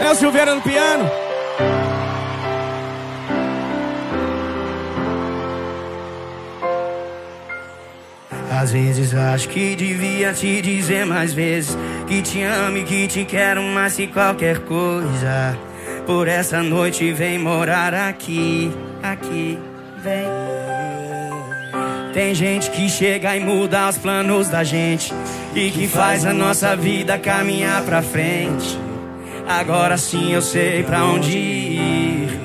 Léo Silveira no piano. Às vezes acho que devia te dizer mais vezes Que te amo e que te quero mais que qualquer coisa Por essa noite vem morar aqui, aqui, vem Tem gente que chega e muda os planos da gente E que faz a nossa vida caminhar pra frente. Agora sim eu sei pra onde ir.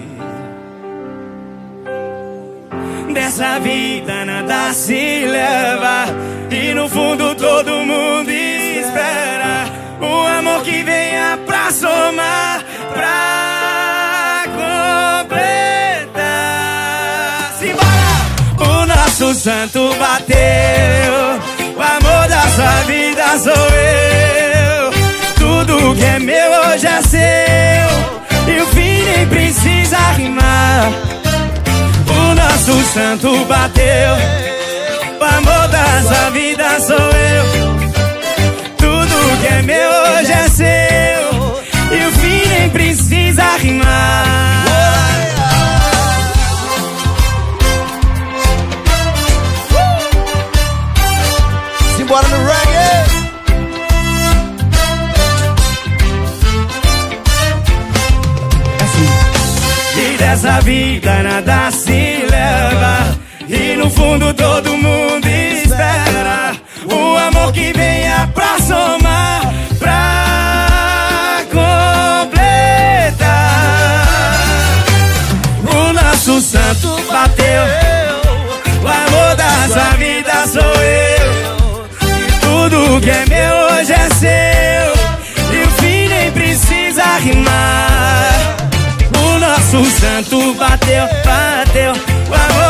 Dessa vida nada se leva E no fundo todo mundo espera Um amor que venha pra somar Pra Simbora! O nosso santo bateu O amor da sua vida sou eu Tudo que é meu hoje é seu E o fim nem precisa rimar o nosso santo bateu. Dessa vida nada se leva. E no fundo todo mundo espera. Um amor que venha pra somar, pra completar. O nosso santo bateu. O amor da sua vida sou nosso santo bateu, bateu. Amor